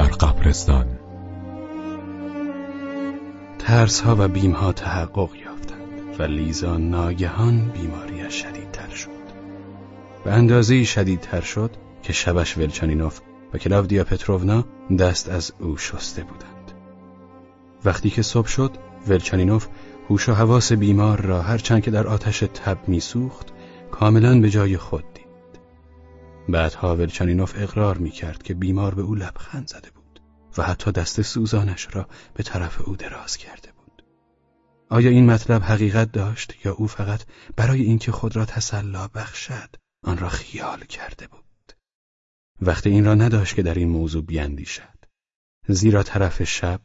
در قبرستان. ترس ها و بیم ها تحقق یافتند و لیزا ناگهان بیماریش شدیدتر شد. به اندازه شدیدتر شد که شبش ولچانینوف و کلاودیا پتروونا دست از او شسته بودند. وقتی که صبح شد ولچانینوف هوش و حواس بیمار را هرچند که در آتش تب میسوخت کاملا به جای خود بعدها ولچانینوف اقرار می کرد که بیمار به او لبخند زده بود و حتی دست سوزانش را به طرف او دراز کرده بود. آیا این مطلب حقیقت داشت یا او فقط برای اینکه خود را تسلا بخشد آن را خیال کرده بود؟ وقت این را نداشت که در این موضوع بیندیشد زیرا طرف شب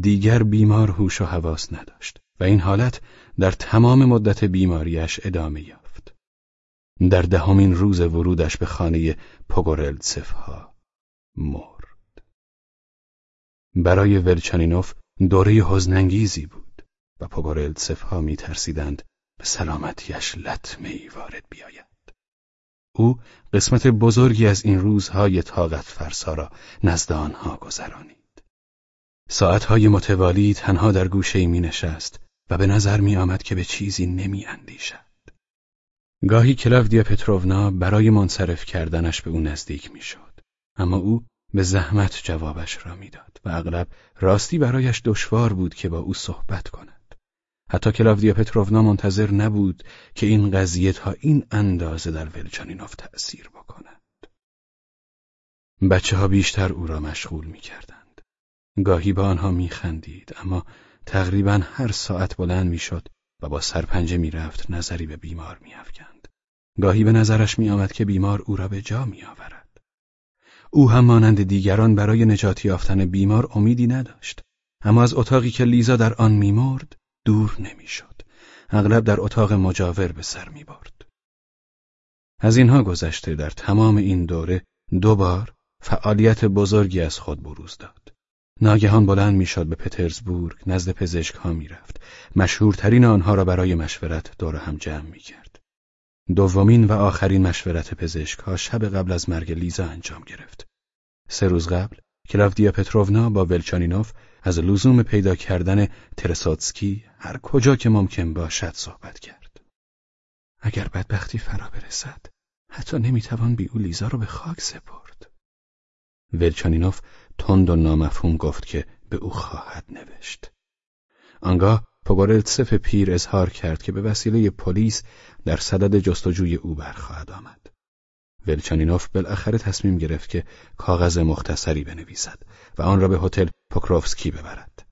دیگر بیمار هوش و حواس نداشت و این حالت در تمام مدت بیماریش ادامه یافت. در دهمین روز ورودش به خانه پوگورلتسفها مرد. برای ولچانینوف دوره حزنانگیزی بود و پوگورلتسفها می ترسیدند به سلامتیش لطمه وارد بیاید. او قسمت بزرگی از این روزهای طاقت فرسا را نزد آنها گذرانید. ساعتهای متوالی تنها در گوشه می نشست و به نظر می آمد که به چیزی نمی اندیشد. گاهی کلاودیا پتروونا برای منصرف کردنش به او نزدیک می شد. اما او به زحمت جوابش را می‌داد و اغلب راستی برایش دشوار بود که با او صحبت کند. حتی کلاودیا پتروونا منتظر نبود که این قضیه تا این اندازه در ولچانینوف تأثیر بکند. بچه ها بیشتر او را مشغول می گاهی به آنها میخندید اما تقریبا هر ساعت بلند می‌شد و با سرپنجه می‌رفت نظری به بیمار میافکند. گاهی به نظرش میآمد که بیمار او را به جا میآورد. او هم مانند دیگران برای نجات یافتن بیمار امیدی نداشت. اما از اتاقی که لیزا در آن میمرد دور نمی‌شد. اغلب در اتاق مجاور به سر می‌برد. از اینها گذشته در تمام این دوره دو بار فعالیت بزرگی از خود بروز داد. ناگهان بلند می‌شد به پترزبورگ نزد پزشک ها می‌رفت مشهورترین آنها را برای مشورت دور هم جمع می کرد. دومین و آخرین مشورت پزشک ها شب قبل از مرگ لیزا انجام گرفت. سه روز قبل کلاودیا پتروونا با ولچانینوف از لزوم پیدا کردن ترساتسکی هر کجا که ممکن باشد صحبت کرد. اگر بدبختی فرا برسد حتی نمی‌توان بی او لیزا را به خاک سپرد. ولچانینوف تند و نامفهوم گفت که به او خواهد نوشت. آنگاه پوگورلتسف پیر اظهار کرد که به وسیله پلیس در صدد جستجوی او برخواهد آمد. ولچانینوف بالاخره تصمیم گرفت که کاغذ مختصری بنویسد و آن را به هتل پوکروفسکی ببرد.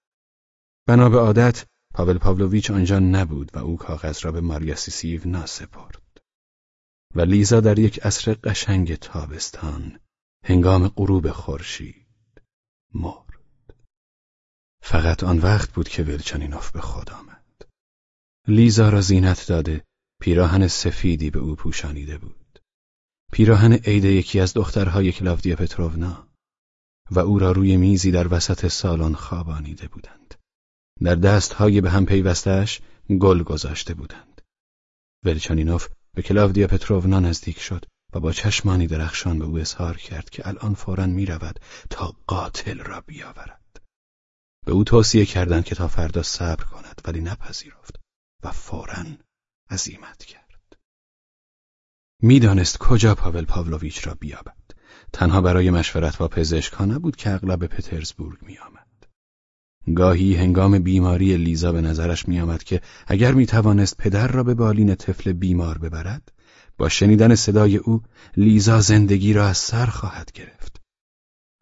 بنا به عادت پاول پاولویچ آنجا نبود و او کاغذ را به ماریا سیسیونا سپرد. و لیزا در یک عصر قشنگ تابستان هنگام غروب خورشید مرد. فقط آن وقت بود که ولچانینوف به خود آمد. لیزا را زینت داده پیراهن سفیدی به او پوشانیده بود. پیراهن عید یکی از دخترهای کلاودیا پتروونا و او را روی میزی در وسط سالن خوابانیده بودند. در دستهای به هم پیوستهش گل گذاشته بودند. ولچانینوف به کلاودیا پتروونا نزدیک شد. با چشمانی درخشان به او اظهار کرد که الان فورا می رود تا قاتل را بیاورد. به او توصیه کردند که تا فردا صبر کند ولی نپذیرفت و فورا عزیمت کرد. می‌دانست کجا پاول پاولویچ را بیابد. تنها برای مشورت با پزشک نبود که اغلب به پترزبورگ می آمد. گاهی هنگام بیماری لیزا به نظرش می آمد که اگر می توانست پدر را به بالین طفل بیمار ببرد با شنیدن صدای او لیزا زندگی را از سر خواهد گرفت.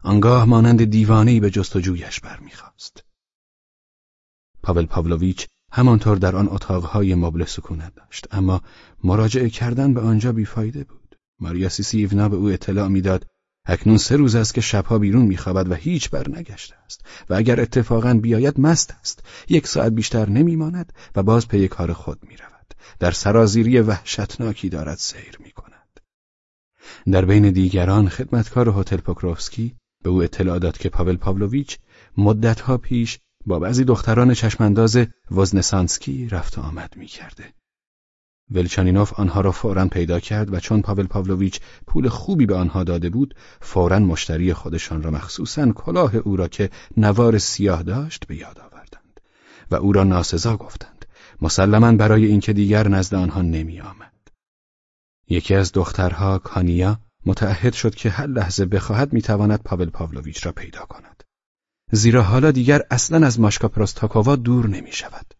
آنگاه مانند دیوانهای به جستجویش برمیخواست. پاول پاولویچ همانطور در آن اتاقهای مبل سکونت داشت اما مراجعه کردن به آنجا بیفایده بود. ماریا سیسیونا به او اطلاع می‌داد اکنون سه روز است که شبها بیرون میخوابد و هیچ بر نگشته است و اگر اتفاقا بیاید مست است یک ساعت بیشتر نمیماند و باز پی کار خود می‌رود. در سرازیری وحشتناکی دارد سیر می کند. در بین دیگران خدمتکار هتل پوکروفسکی به او اطلاع داد که پاول پاولویچ مدتها پیش با بعضی دختران چشمانداز وزنسانسکی رفت و آمد می کرده. ولچانینوف آنها را فورا پیدا کرد و چون پاول پاولویچ پول خوبی به آنها داده بود فورا مشتری خودشان را مخصوصا کلاه او را که نوار سیاه داشت به یاد آوردند و او را ناسزا گفتند مسلما برای اینکه دیگر نزد آنها نمی آمد. یکی از دخترها کانیا متعهد شد که هر لحظه بخواهد می‌تواند پاول پاولویچ را پیدا کند. زیرا حالا دیگر اصلا از ماشکا پروستاکووا دور نمی شود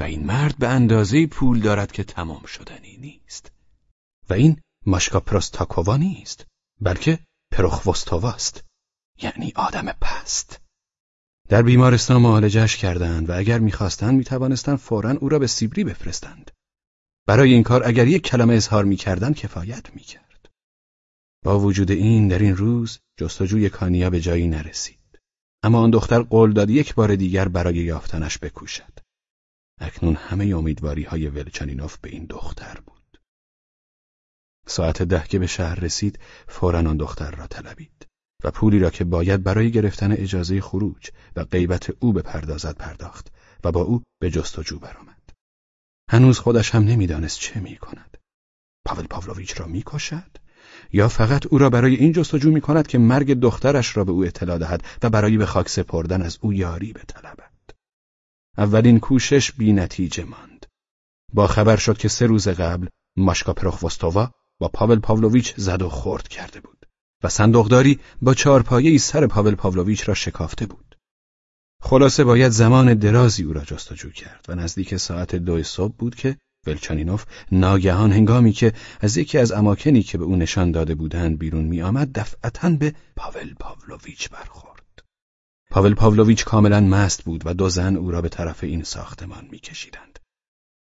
و این مرد به اندازه پول دارد که تمام شدنی نیست. و این ماشکا پروستاکووا نیست بلکه پروخوستوواست یعنی آدم پست. در بیمارستان معالجهش کردند و اگر می‌خواستند می‌توانستند فورا او را به سیبری بفرستند. برای این کار اگر یک کلمه اظهار می‌کردند کفایت می‌کرد. با وجود این در این روز جستجوی کانیا به جایی نرسید. اما آن دختر قول داد یک بار دیگر برای یافتنش بکوشد. اکنون همه امیدواری های ولچانینوف به این دختر بود. ساعت ده که به شهر رسید فورا آن دختر را طلبید. و پولی را که باید برای گرفتن اجازه خروج و غیبت او بپردازد پرداخت و با او به جستجو برآمد. هنوز خودش هم نمی‌دانست چه می کند. پاول پاولویچ را می‌کشد یا فقط او را برای این جستجو می کند که مرگ دخترش را به او اطلاع دهد و برای به خاک سپردن از او یاری بطلبد. اولین کوشش بی نتیجه ماند. با خبر شد که سه روز قبل ماشکا پروخوستووا با پاول پاولویچ زد و خورد کرده بود و صندوقداری با چهارپایهای سر پاول پاولویچ را شکافته بود. خلاصه باید زمان درازی او را جستجو کرد و نزدیک ساعت دو صبح بود که ولچانینوف ناگهان هنگامی که از یکی از اماکنی که به او نشان داده بودند بیرون می آمد دفعتا به پاول پاولویچ برخورد. پاول پاولویچ کاملا مست بود و دو زن او را به طرف این ساختمان میکشیدند.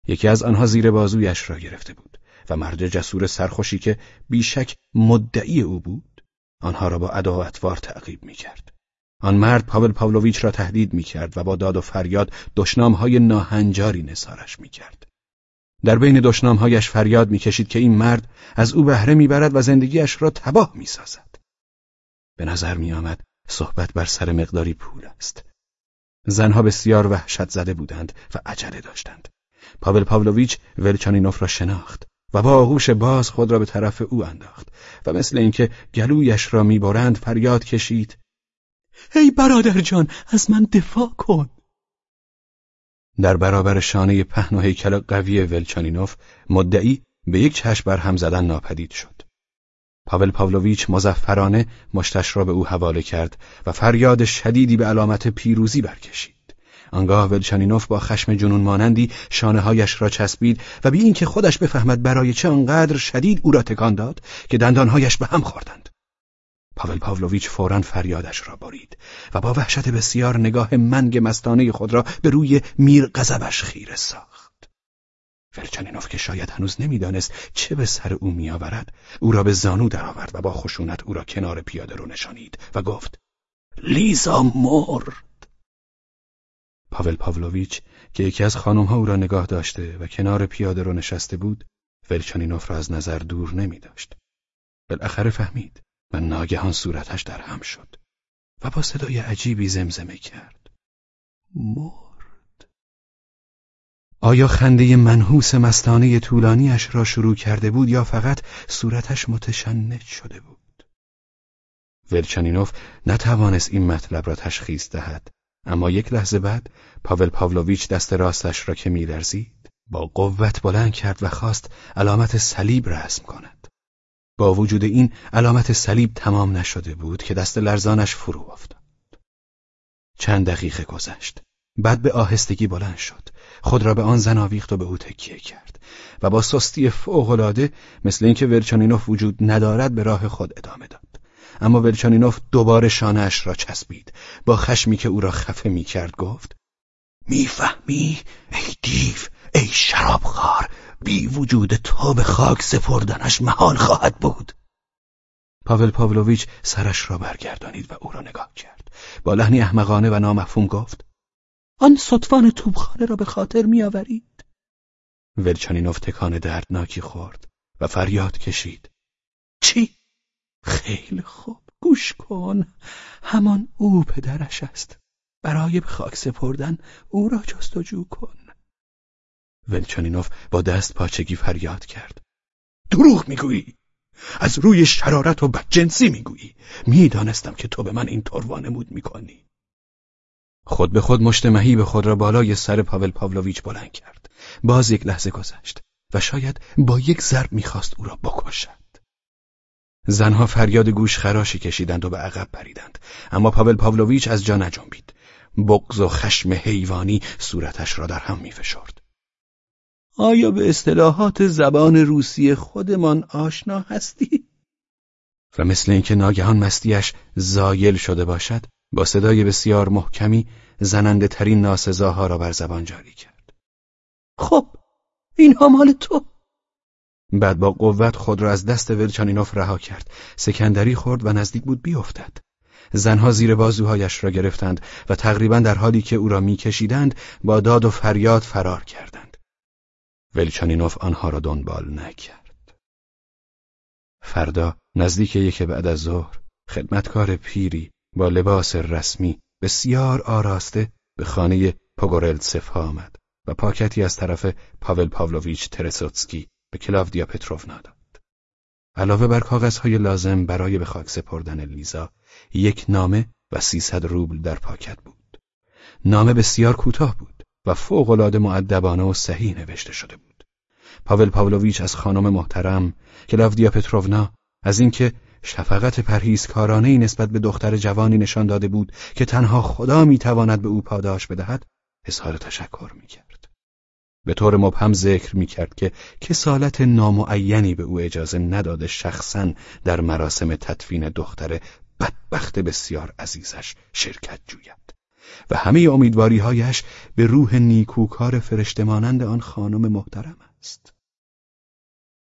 یکی از آنها زیر بازویش را گرفته بود و مرد جسور سرخوشی که بیشک مدعی او بود آنها را با ادا و اطوار تعقیب می‌کرد. آن مرد پاول پاولویچ را تهدید می‌کرد و با داد و فریاد دشنامهای ناهنجاری نسارش می‌کرد. در بین دشنامهایش فریاد می‌کشید که این مرد از او بهره می‌برد و زندگیش را تباه می‌سازد. به نظر میآمد صحبت بر سر مقداری پول است. زنها بسیار وحشت زده بودند و عجله داشتند. پاول پاولویچ ولچانینوف را شناخت و با آغوش باز خود را به طرف او انداخت و مثل اینکه گلویش را می‌برند فریاد کشید. ای برادر جان از من دفاع کن. در برابر شانه پهن و هیکل قوی ولچانینوف مدعی به یک چشم بر هم زدن ناپدید شد. پاول پاولویچ مزفرانه مشتش را به او حواله کرد و فریاد شدیدی به علامت پیروزی برکشید. آنگاه ولچانینوف با خشم جنون مانندی شانه هایش را چسبید و بی اینکه خودش بفهمد برای چه آنقدر شدید او را تکان داد که دندانهایش به هم خوردند. پاول پاولویچ فورا فریادش را برید و با وحشت بسیار نگاه منگ مستانه خود را به روی میر غضبش خیره ساخت. ولچنینوف که شاید هنوز نمی‌دانست چه به سر او میآورد او را به زانو درآورد و با خشونت او را کنار پیاده رو نشانید و گفت لیزا مرد پاول پاولویچ که یکی از خانمها او را نگاه داشته و کنار پیاده رو نشسته بود ولچنینوف را از نظر دور نمی داشت بالاخره فهمید و ناگهان صورتش در هم شد و با صدای عجیبی زمزمه کرد. مرد. آیا خنده منحوس مستانه طولانیش را شروع کرده بود یا فقط صورتش متشنج شده بود؟ ولچانینوف نتوانست این مطلب را تشخیص دهد. اما یک لحظه بعد پاول پاولویچ دست راستش را که میلرزید با قوت بلند کرد و خواست علامت صلیب رسم کند. با وجود این علامت صلیب تمام نشده بود که دست لرزانش فرو افتاد. چند دقیقه گذشت. بعد به آهستگی بلند شد. خود را به آن زن آویخت و به او تکیه کرد و با سستی فوقالعاده مثل اینکه ورچانینوف وجود ندارد به راه خود ادامه داد. اما ورچانینوف دوباره شانهاش را چسبید. با خشمی که او را خفه می کرد گفت می‌فهمی؟ ای دیو ای شرابخوار بی وجود تو به خاک سپردنش محال خواهد بود. پاول پاولویچ سرش را برگردانید و او را نگاه کرد. با لحنی احمقانه و نامفهوم گفت آن سطفان توبخانه را به خاطر میآورید. ولچانینوف تکان دردناکی خورد و فریاد کشید چی؟ خیلی خوب. گوش کن. همان او پدرش است. برای به خاک سپردن او را جستجو کن. ولچانینوف با دست پاچگی فریاد کرد. دروغ می‌گویی. از روی شرارت و بدجنسی می‌گویی. می‌دانستم که تو به من اینطور وانمود می‌کنی. خود به خود مشت به خود را بالای سر پاول پاولویچ بلند کرد. باز یک لحظه گذشت و شاید با یک ضرب می‌خواست او را بکشد. زنها فریاد گوش خراشی کشیدند و به عقب پریدند. اما پاول پاولویچ از جا نجنبید. بغض و خشم حیوانی صورتش را در هم میفشرد. آیا به اصطلاحات زبان روسی خودمان آشنا هستی؟ و مثل اینکه ناگهان مستیش زایل شده باشد با صدای بسیار محکمی زننده ترین ناسزاها را بر زبان جاری کرد. خب اینها مال تو. بعد با قوت خود را از دست ولچانینوف رها کرد. سکندری خورد و نزدیک بود بیفتد. زنها زیر بازوهایش را گرفتند و تقریبا در حالی که او را میکشیدند با داد و فریاد فرار کردند. ولچانینوف آنها را دنبال نکرد. فردا نزدیک یک بعد از ظهر خدمتکار پیری با لباس رسمی بسیار آراسته به خانه پوگورلتسف آمد و پاکتی از طرف پاول پاولویچ ترسوتسکی به کلاودیا پتروونا داد. علاوه بر کاغذهای لازم برای به خاک سپردن لیزا، یک نامه و سیصد روبل در پاکت بود. نامه بسیار کوتاه بود و فوقالعاده معدبانه و صحیح نوشته شده بود. پاول پاولویچ از خانم محترم کلاودیا پتروونا از اینکه شفقت پرهیزکارانه نسبت به دختر جوانی نشان داده بود که تنها خدا می‌تواند به او پاداش بدهد اظهار تشکر می‌کرد. به طور مبهم ذکر می‌کرد که کسالت نامعینی به او اجازه نداده شخصا در مراسم تدفین دختر بدبخت بسیار عزیزش شرکت جوید و همه امیدواریهایش به روح نیکوکار فرشته مانند آن خانم محترم است.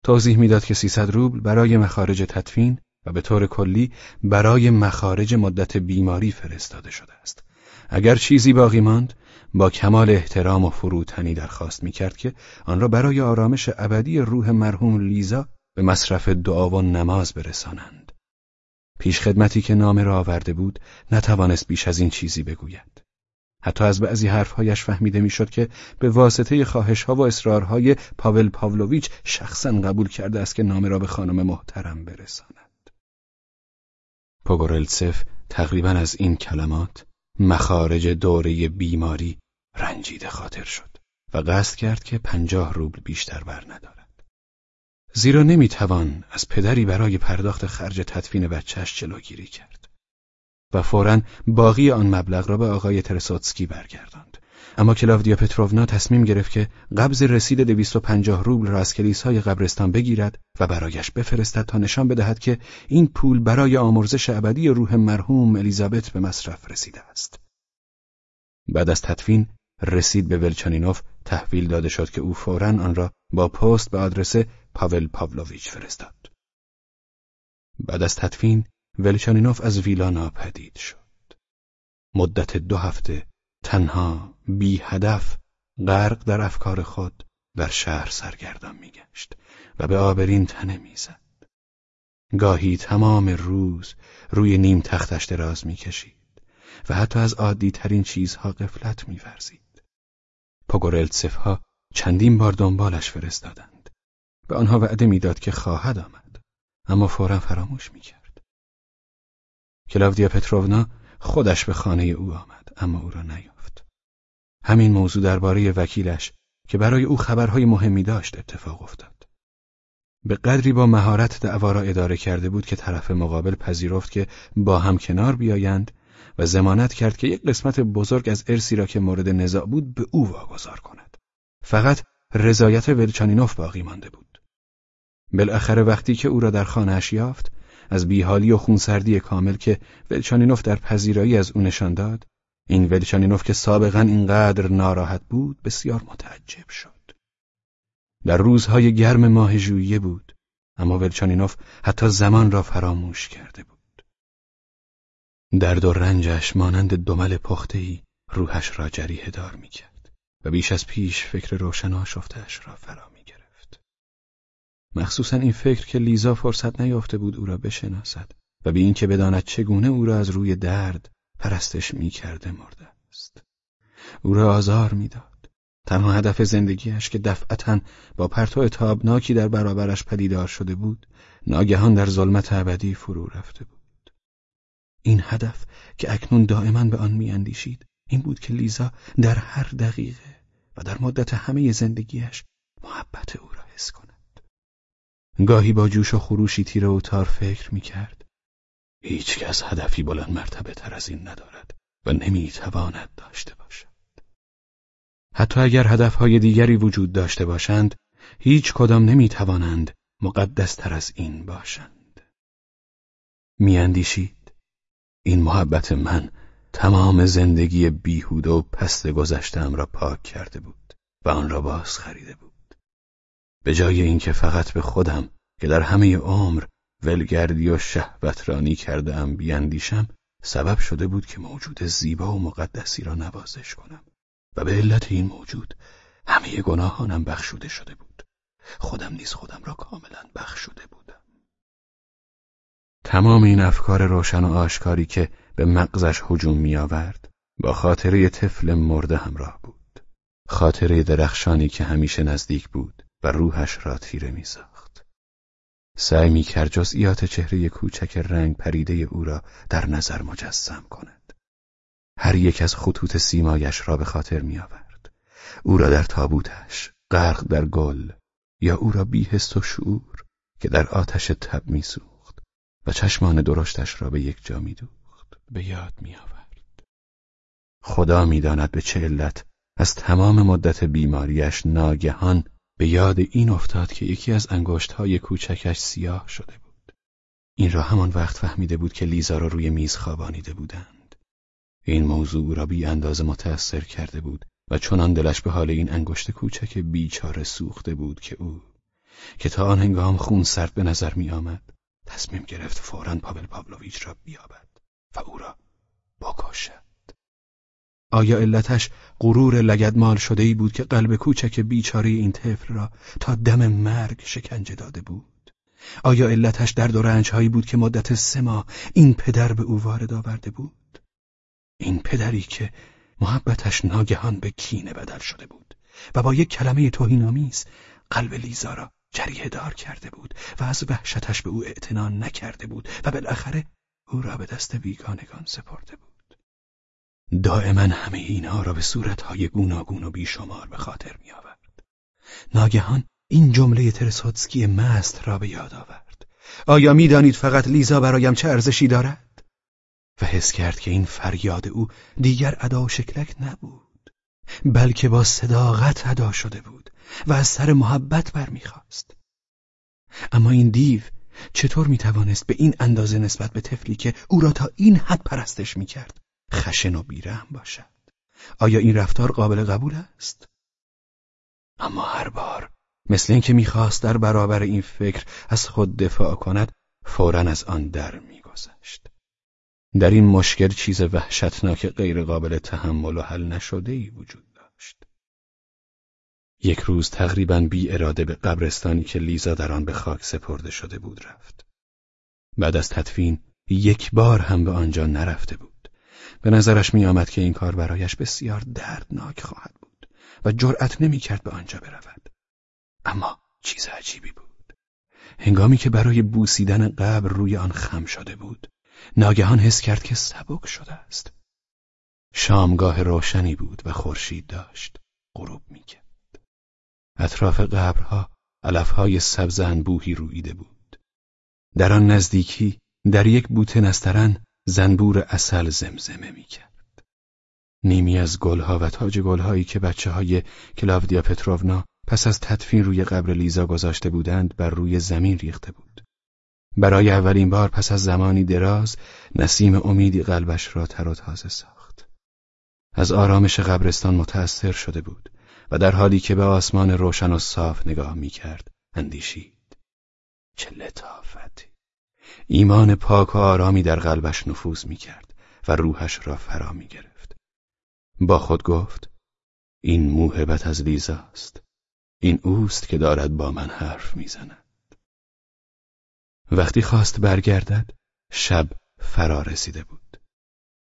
توضیح می‌داد که 300 روبل برای مخارج تدفین و به طور کلی برای مخارج مدت بیماری فرستاده شده است. اگر چیزی باقی ماند با کمال احترام و فروتنی درخواست می‌کرد که آن را برای آرامش ابدی روح مرحوم لیزا به مصرف دعا و نماز برسانند. پیش خدمتی که نامه را آورده بود نتوانست بیش از این چیزی بگوید. حتی از بعضی حرفهایش فهمیده می‌شد که به واسطه خواهشها و اصرارهای پاول پاولویچ شخصا قبول کرده است که نامه را به خانم محترم برساند. پوگورلسف تقریبا از این کلمات مخارج دوره بیماری رنجیده خاطر شد و قصد کرد که پنجاه روبل بیشتر بر ندارد. زیرا نمی‌توان از پدری برای پرداخت خرج تدفین بچهش جلوگیری کرد. و فورا باقی آن مبلغ را به آقای ترسوتسکی برگرداند. اما کلاودیا پتروونا تصمیم گرفت که قبض رسید 250 روبل را از کلیسای قبرستان بگیرد و برایش بفرستد تا نشان بدهد که این پول برای آمرزش ابدی روح مرحوم الیزابت به مصرف رسیده است. بعد از تدفین رسید به ولچانینوف تحویل داده شد که او فورا آن را با پست به آدرس پاول پاولویچ فرستاد. بعد از تدفین ولچانینوف از ویلا ناپدید شد. مدت دو هفته تنها بی هدف غرق در افکار خود در شهر سرگردان میگشت و به آبرین تنه می‌زد. گاهی تمام روز روی نیم تختش دراز می‌کشید و حتی از عادی ترین چیزها قفلت میورزید. پوگورلتسف ها چندین بار دنبالش فرستادند. به آنها وعده می‌داد که خواهد آمد اما فورا فراموش می‌کرد. کلاودیا پتروونا خودش به خانه او آمد اما او را نیافت. همین موضوع درباره وکیلش که برای او خبرهای مهمی داشت اتفاق افتاد. به قدری با مهارت دعوا را اداره کرده بود که طرف مقابل پذیرفت که با هم کنار بیایند و زمانت کرد که یک قسمت بزرگ از ارسی را که مورد نزاع بود به او واگذار کند. فقط رضایت ولچانینوف باقی مانده بود. بالاخره وقتی که او را در خانهاش یافت، از بیحالی و خونسردی کامل که ولچانینوف در پذیرایی از او نشان داد، این ولچانینوف که سابقا اینقدر ناراحت بود بسیار متعجب شد. در روزهای گرم ماه ژوئیه بود، اما ولچانینوف حتی زمان را فراموش کرده بود. درد و رنجش مانند دمل پختهی روحش را جریه دار می کرد و بیش از پیش فکر روشن آشفتش را فرا می گرفت. مخصوصا این فکر که لیزا فرصت نیافته بود او را بشناسد و به اینکه بداند چگونه او را از روی درد پرستش می کرده مرده است. او را آزار می‌داد تنها هدف زندگیش که دفعتا با پرتو تابناکی در برابرش پدیدار شده بود ناگهان در ظلمت ابدی فرو رفته بود این هدف که اکنون دائما به آن میاندیشید این بود که لیزا در هر دقیقه و در مدت همه زندگیش محبت او را حس کند. گاهی با جوش و خروشی تیره و تار فکر می‌کرد. هیچ کس هدفی بلند مرتبه تر از این ندارد و نمی‌تواند داشته باشد. حتی اگر هدفهای دیگری وجود داشته باشند هیچ کدام نمی‌توانند مقدس تر از این باشند. میاندیشید این محبت من تمام زندگی بیهود و پست گذشتم را پاک کرده بود و آن را باز خریده بود. به جای اینکه فقط به خودم که در همه عمر ولگردی و شهوترانی کرده ام بیاندیشم سبب شده بود که موجود زیبا و مقدسی را نوازش کنم و به علت این موجود همه گناهانم بخشوده شده بود. خودم نیز خودم را کاملا بخشوده بودم. تمام این افکار روشن و آشکاری که به مغزش هجوم می آورد با خاطره طفل مرده همراه بود. خاطره درخشانی که همیشه نزدیک بود و روحش را تیره می ساخت سعی می کرد جزئیات چهره کوچک رنگ پریده او را در نظر مجسم کند. هر یک از خطوط سیمایش را به خاطر می آورد او را در تابوتش غرق در گل یا او را بیهست و شعور که در آتش تب می و چشمان درشتش را به یک جا می دوخت به یاد می آورد خدا می‌داند به چه علت از تمام مدت بیماریش ناگهان به یاد این افتاد که یکی از انگشتهای کوچکش سیاه شده بود. این را همان وقت فهمیده بود که لیزا را روی میز خوابانیده بودند. این موضوع را بی اندازه متأثر کرده بود و چنان دلش به حال این انگشت کوچک بیچاره سوخته بود که او که تا آن هنگام خون سرد به نظر می آمد تصمیم گرفت فورا پاول پاولویچ را بیابد و او را بکشد. آیا علتش غرور لگدمال شده ای بود که قلب کوچک بیچاره این طفل را تا دم مرگ شکنجه داده بود؟ آیا علتش درد و رنجهایی بود که مدت سه ماه این پدر به او وارد آورده بود؟ این پدری که محبتش ناگهان به کینه بدل شده بود و با یک کلمه توهینآمیز قلب لیزا را جریه دار کرده بود و از وحشتش به او اعتنا نکرده بود و بالاخره او را به دست بیگانگان سپرده بود دائما همه اینها را به صورتهای گوناگون و بیشمار به خاطر می آورد. ناگهان این جمله ترسوتسکی مست را به یاد آورد آیا می‌دانید فقط لیزا برایم چه ارزشی دارد؟ و حس کرد که این فریاد او دیگر ادا و شکلک نبود بلکه با صداقت ادا شده بود و از سر محبت برمیخواست. اما این دیو چطور می‌توانست به این اندازه نسبت به طفلی که او را تا این حد پرستش می‌کرد خشن و بیرحم باشد؟ آیا این رفتار قابل قبول است؟ اما هر بار مثل اینکه می‌خواست در برابر این فکر از خود دفاع کند فورا از آن در میگذشت. در این مشکل چیز وحشتناک غیر قابل تحمل و حل نشده ای وجود داشت. یک روز تقریبا بی اراده به قبرستانی که لیزا در آن به خاک سپرده شده بود رفت. بعد از تدفین یک بار هم به آنجا نرفته بود. به نظرش می آمد که این کار برایش بسیار دردناک خواهد بود و جرأت نمی کرد به آنجا برود. اما چیز عجیبی بود. هنگامی که برای بوسیدن قبر روی آن خم شده بود ناگهان حس کرد که سبک شده است. شامگاه روشنی بود و خورشید داشت. غروب می‌کرد. اطراف قبرها علفهای سبز انبوهی رویده بود. در آن نزدیکی در یک بوته نسترن زنبور اصل زمزمه می‌کرد. نیمی از گلها و تاج گلهایی که بچه های کلاودیا پتروونا پس از تدفین روی قبر لیزا گذاشته بودند بر روی زمین ریخته بود. برای اولین بار پس از زمانی دراز نسیم امیدی قلبش را تر و تازه ساخت. از آرامش قبرستان متأثر شده بود و در حالی که به آسمان روشن و صاف نگاه می کرد اندیشید. چه لطافتی. ایمان پاک و آرامی در قلبش نفوذ می کرد و روحش را فرا می گرفت با خود گفت این موهبت از لیزاست. این اوست که دارد با من حرف می‌زند. وقتی خواست برگردد شب فرا رسیده بود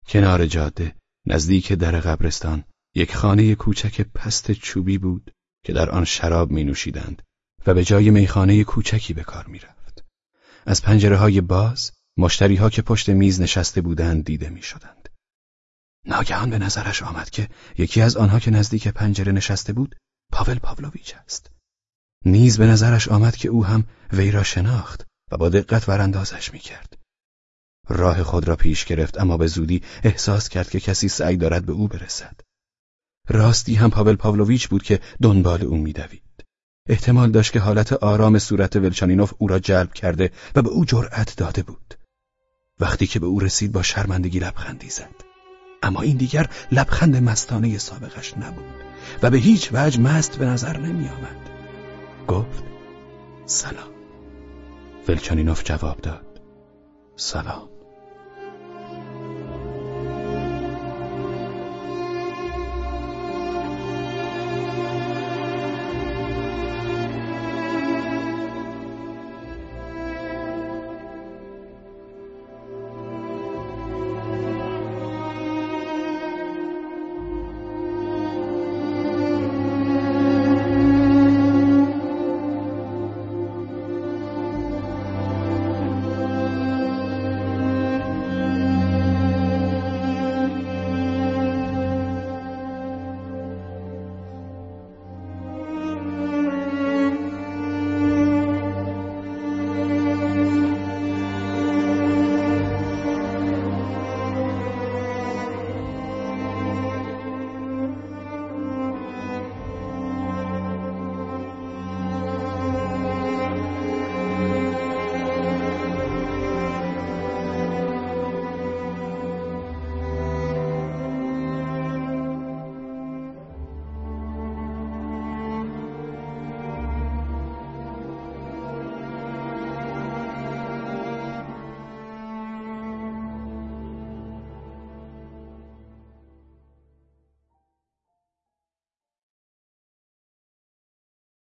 کنار جاده نزدیک در قبرستان یک خانه کوچک پست چوبی بود که در آن شراب می نوشیدند و به جای میخانه کوچکی به کار می رفت. از پنجره های باز مشتری ها که پشت میز نشسته بودند دیده می شدند. ناگهان به نظرش آمد که یکی از آنها که نزدیک پنجره نشسته بود پاول پاولویچ است. نیز به نظرش آمد که او هم وی را شناخت و با دقت وراندازش می کرد. راه خود را پیش گرفت اما به زودی احساس کرد که کسی سعی دارد به او برسد. راستی هم پاول پاولویچ بود که دنبال او میدوید. احتمال داشت که حالت آرام صورت ولچانینوف او را جلب کرده و به او جرأت داده بود. وقتی که به او رسید با شرمندگی لبخندی زد. اما این دیگر لبخند مستانه سابقش نبود و به هیچ وجه مست به نظر نمی آمد. گفت سلام. ولچانینوف جواب داد سلام.